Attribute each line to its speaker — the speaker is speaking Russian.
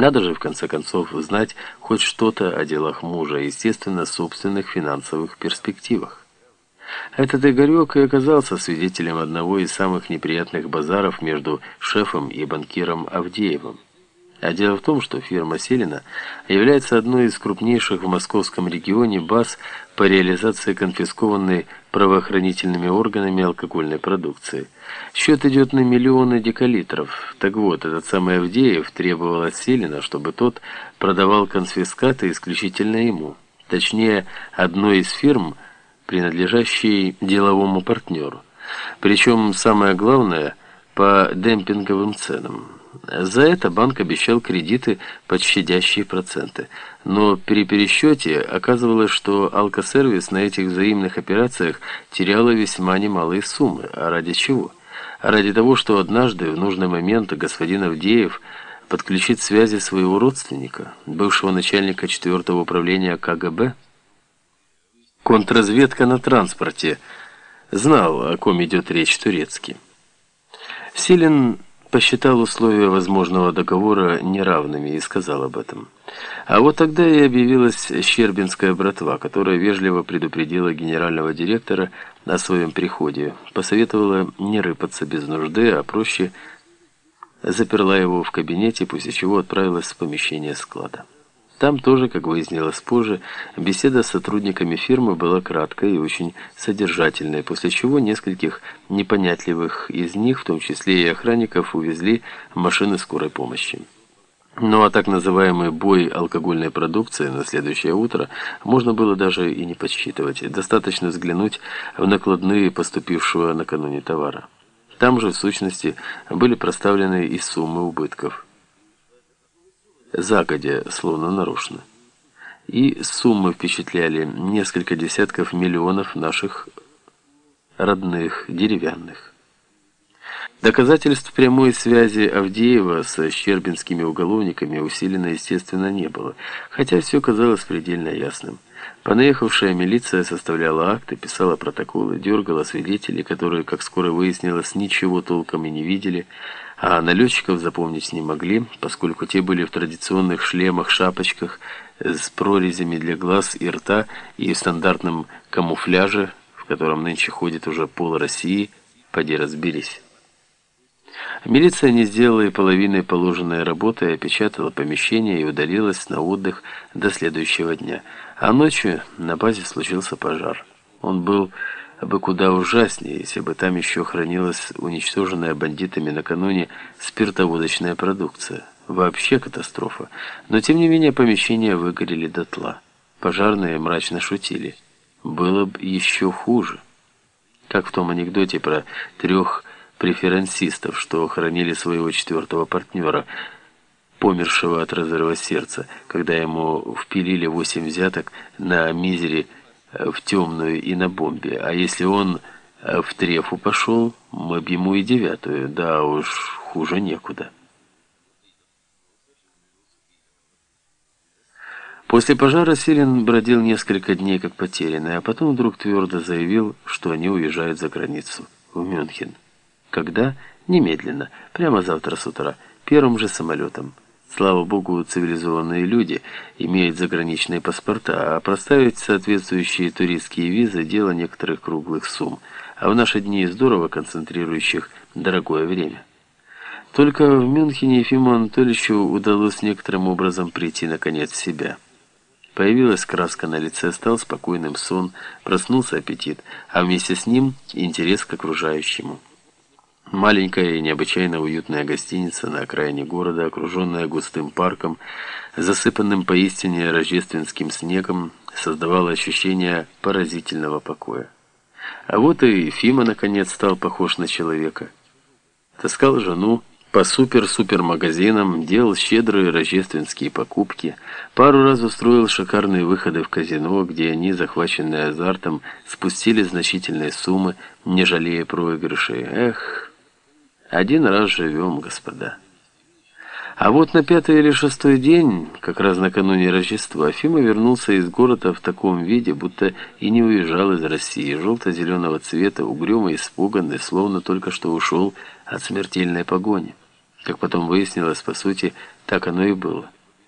Speaker 1: Надо же, в конце концов, знать хоть что-то о делах мужа, естественно, собственных финансовых перспективах. Этот Игорек и оказался свидетелем одного из самых неприятных базаров между шефом и банкиром Авдеевым. А дело в том, что фирма Селина является одной из крупнейших в московском регионе баз по реализации конфискованной правоохранительными органами алкогольной продукции. Счет идет на миллионы декалитров. Так вот, этот самый Авдеев требовал от Селина, чтобы тот продавал конфискаты исключительно ему. Точнее, одной из фирм, принадлежащей деловому партнеру. Причем, самое главное, по демпинговым ценам. За это банк обещал кредиты под щадящие проценты. Но при пересчете оказывалось, что алкосервис на этих взаимных операциях теряла весьма немалые суммы. А ради чего? ради того, что однажды в нужный момент господин Авдеев подключит связи своего родственника, бывшего начальника 4 управления КГБ. Контрразведка на транспорте знал, о ком идет речь турецкий. Силин посчитал условия возможного договора неравными и сказал об этом. А вот тогда и объявилась Щербинская братва, которая вежливо предупредила генерального директора о своем приходе, посоветовала не рыпаться без нужды, а проще заперла его в кабинете, после чего отправилась в помещение склада. Там тоже, как выяснилось позже, беседа с сотрудниками фирмы была краткой и очень содержательной, после чего нескольких непонятливых из них, в том числе и охранников, увезли машины скорой помощи. Ну а так называемый бой алкогольной продукции на следующее утро можно было даже и не подсчитывать. Достаточно взглянуть в накладные поступившего накануне товара. Там же, в сущности, были проставлены и суммы убытков загодя, словно нарочно. И суммы впечатляли несколько десятков миллионов наших родных деревянных. Доказательств прямой связи Авдеева с щербинскими уголовниками усиленно, естественно, не было, хотя все казалось предельно ясным. Понаехавшая милиция составляла акты, писала протоколы, дергала свидетелей, которые, как скоро выяснилось, ничего толком и не видели, а налетчиков запомнить не могли, поскольку те были в традиционных шлемах, шапочках с прорезями для глаз и рта и в стандартном камуфляже, в котором нынче ходит уже пол России, поди разберись. Милиция не сделала и половины положенной работы, опечатала помещение и удалилась на отдых до следующего дня. А ночью на базе случился пожар. Он был бы куда ужаснее, если бы там еще хранилась уничтоженная бандитами накануне спиртоводочная продукция. Вообще катастрофа. Но тем не менее помещения выгорели дотла. Пожарные мрачно шутили. Было бы еще хуже. Как в том анекдоте про трех преферансистов, что хоронили своего четвертого партнера, помершего от разрыва сердца, когда ему впилили восемь взяток на мизере в темную и на бомбе. А если он э, в трефу пошел, мы б ему и девятую. Да уж, хуже некуда. После пожара Сирин бродил несколько дней как потерянный, а потом вдруг твердо заявил, что они уезжают за границу, в Мюнхен. Когда? Немедленно, прямо завтра с утра, первым же самолетом. Слава богу, цивилизованные люди имеют заграничные паспорта, а проставить соответствующие туристские визы – дело некоторых круглых сумм, а в наши дни здорово концентрирующих дорогое время. Только в Мюнхене Ефиму Анатольевичу удалось некоторым образом прийти наконец в себя. Появилась краска на лице, стал спокойным сон, проснулся аппетит, а вместе с ним интерес к окружающему. Маленькая и необычайно уютная гостиница на окраине города, окруженная густым парком, засыпанным поистине рождественским снегом, создавала ощущение поразительного покоя. А вот и Фима наконец стал похож на человека. Таскал жену по супер-супер-магазинам, делал щедрые рождественские покупки, пару раз устроил шикарные выходы в казино, где они, захваченные азартом, спустили значительные суммы, не жалея проигрышей. Эх... Один раз живем, господа. А вот на пятый или шестой день, как раз накануне Рождества, Фима вернулся из города в таком виде, будто и не уезжал из России, желто-зеленого цвета, угрюмый, испуганный, словно только что ушел от смертельной погони. Как потом выяснилось, по сути, Так оно и было.